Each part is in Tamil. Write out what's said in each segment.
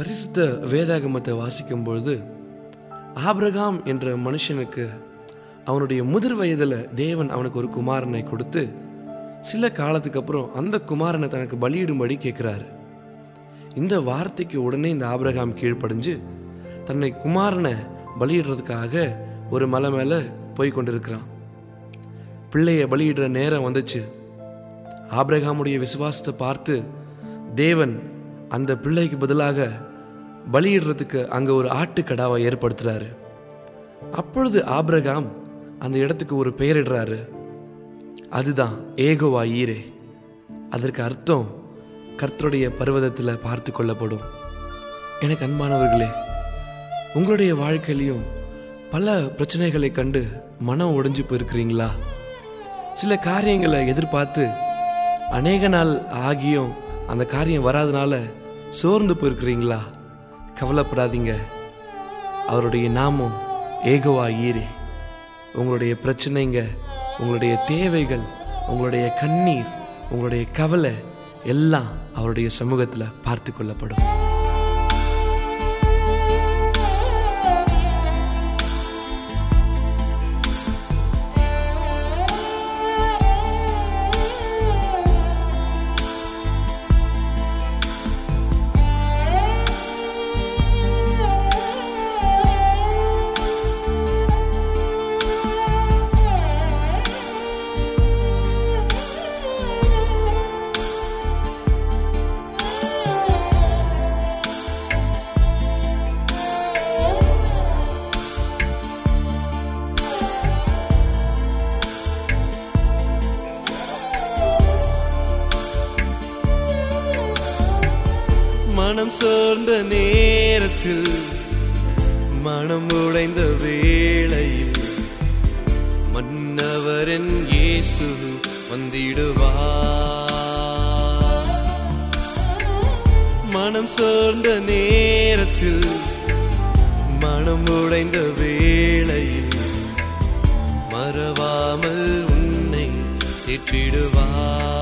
பரிசுத்த வேதாகமத்தை வாசிக்கும் பொழுது ஆபிரகாம் என்ற மனுஷனுக்கு அவனுடைய முதிர் வயதில் தேவன் அவனுக்கு ஒரு குமாரனை கொடுத்து சில காலத்துக்கு அப்புறம் அந்த குமாரனை தனக்கு பலியிடும்படி கேட்குறாரு. இந்த வார்த்தைக்கு உடனே இந்த ஆபிரகாம் கீழ்ப்படிஞ்சு தன்னை குமாரனை பலியிடுறதுக்காக ஒரு மலை மேலே போய் கொண்டிருக்கிறான். பிள்ளையை பலியிடுற நேரம் வந்துச்சு. ஆபிரகாமுடைய விசுவாசத்தை பார்த்து தேவன் அந்த பிள்ளைக்கு பதிலாக பலியிடுறதுக்கு அங்கே ஒரு ஆட்டுக்கடாவை ஏற்படுத்துகிறாரு அப்பொழுது ஆப்ரகாம் அந்த இடத்துக்கு ஒரு பெயரிடுறாரு. அதுதான் ஏகோவா ஈரே. அதற்கு அர்த்தம் கர்த்தருடைய பர்வதத்தில் பார்த்து கொள்ளப்படும். எனக்கு அன்பானவர்களே உங்களுடைய வாழ்க்கையிலையும் பல பிரச்சனைகளை கண்டு மனம் உடைஞ்சு போயிருக்கிறீங்களா? சில காரியங்களை எதிர்பார்த்து அநேக நாள் ஆகியும் அந்த காரியம் வராதனால சோர்ந்து போயிருக்கிறீங்களா? கவலைப்படாதீங்க. அவருடைய நாமம் ஏகோவா ஈரே உங்களுடைய பிரச்சனைங்க உங்களுடைய தேவைகள் உங்களுடைய கண்ணீர் உங்களுடைய கவலை எல்லாம் அவருடைய சமூகத்தில் பார்த்து கொள்ளப்படும். மனம் சோர்ந்த நேரத்தில் மனம் உடைந்த வேளையில் மன்னவரன் இயேசு வந்திடுவார். மனம் சோர்ந்த நேரத்தில் மனம் உடைந்த வேளையில் மறவாமல் உன்னை ஏற்றிடுவார்.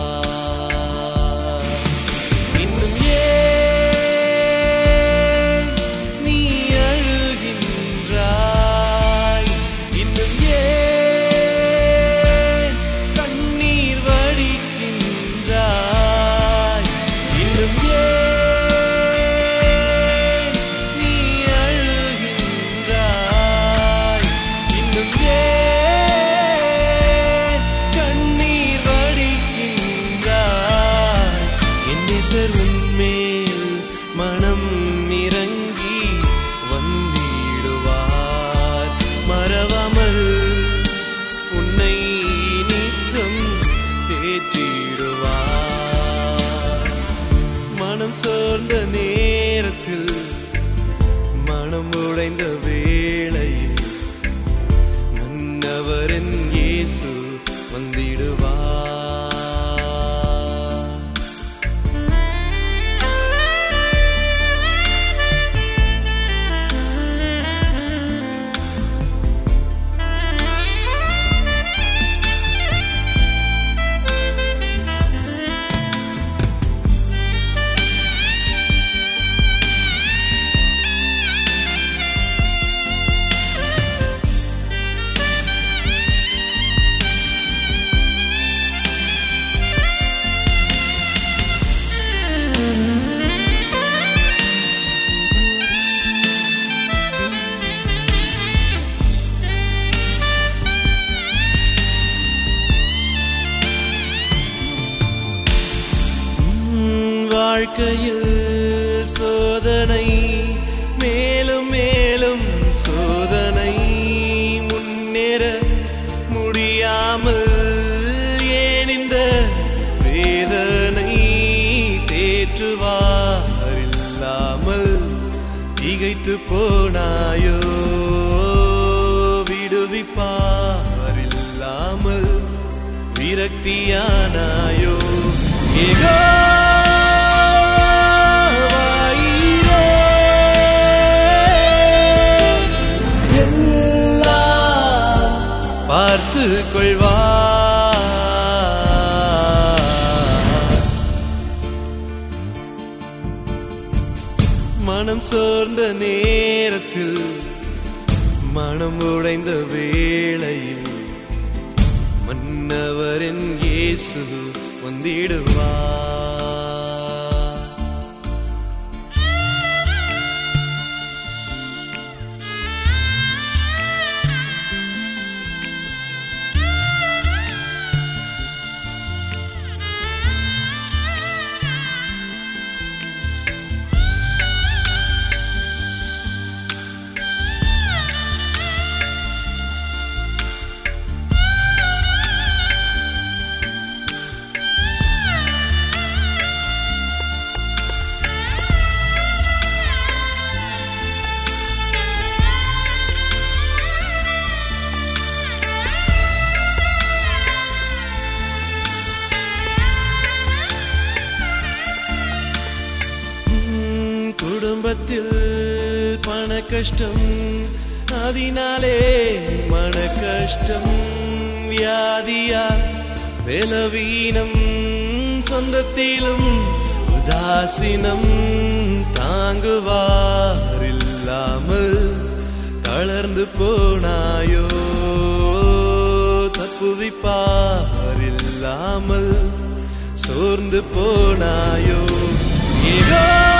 தேற்றிடுவார் மனம் சோர்ந்த நேரத்தில் மனம் உடைந்த வேளையில். மன்னவரன் இயேசு வந்திடுவார். வாழ்க்கையில் சோதனை மேலும் மேலும் சோதனை முன்னேற முடியாமல் ஏன் இந்த வேதனை தேற்றுவாரில்லாமல் திகைத்து போனாயோ? விடுவிப்பாரில்லாமல் விரக்தியானாயோ? ஏகோ கொள்வா. மனம் சோர்ந்த நேரத்தில் மனம் உடைந்த வேளையில் மன்னவரின் இயேசு வந்திடுவார். குடும்பத்தில் பண கஷ்டம் அதனாலே மன கஷ்டம் வியாதியால் பலவீனம் சொந்தத்திலும் உதாசீனம் தாங்குவார் இல்லாமல் தளர்ந்து போனாயோ தப்புவிப்பார் இல்லாமல் சோர்ந்து போனாயோ. யெகோவாயிரே,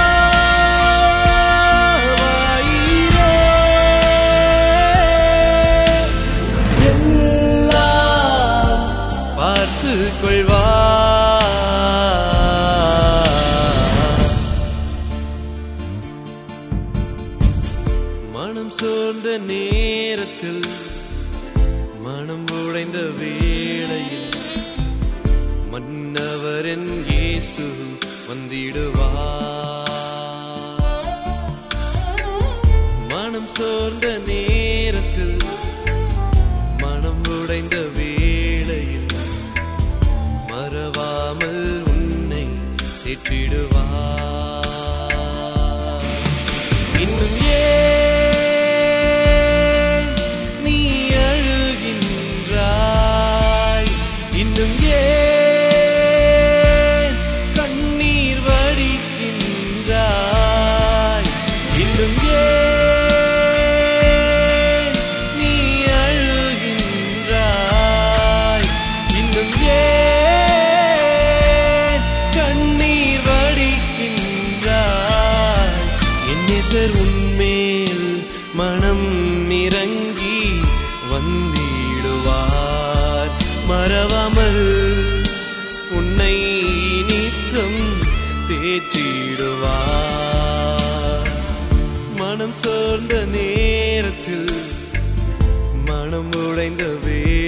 பார்த்து கொள்வார் மனம் சோர்ந்த நேரத்தில் மனம் உடைந்த வேளையில் மன்னவரின் இயேசு வந்திடுவார் மனம் சோர்ந்த விட்டிடுவார் வந்திடுவார். மறவாமல் உன்னை நித்தம் தேற்றிடுவார். மனம் சோர்ந்த நேரத்தில் மனம் உடைந்த வே